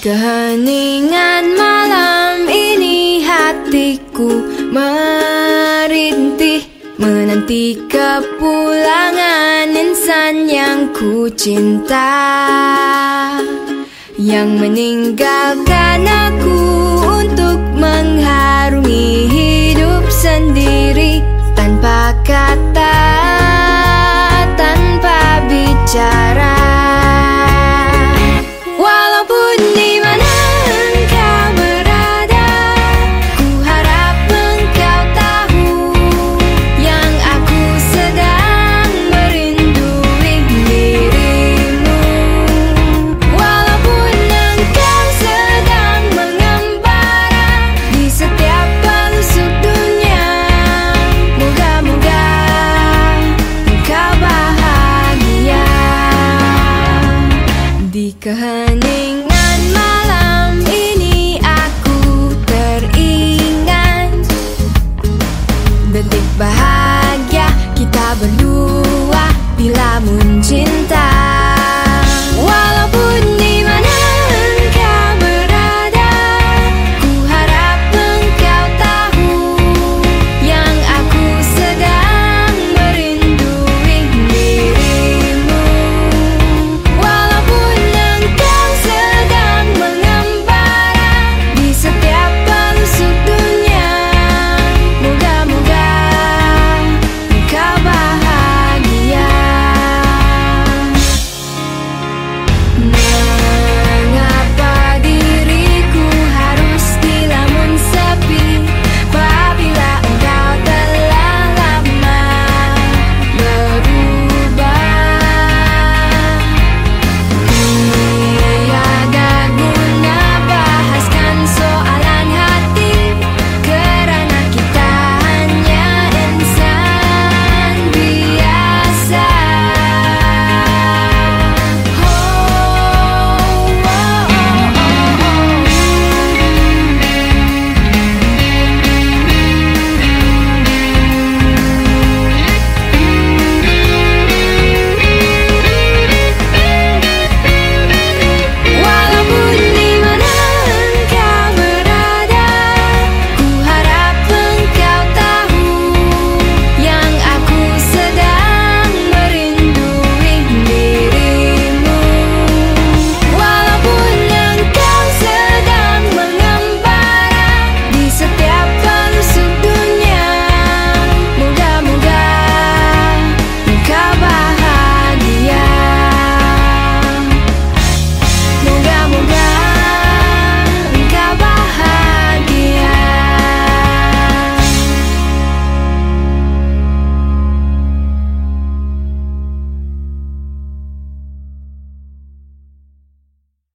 keheningan malam ini hatiku merintih Menanti kepulangan insan yang ku cinta. Yang meninggalkan aku di kahaning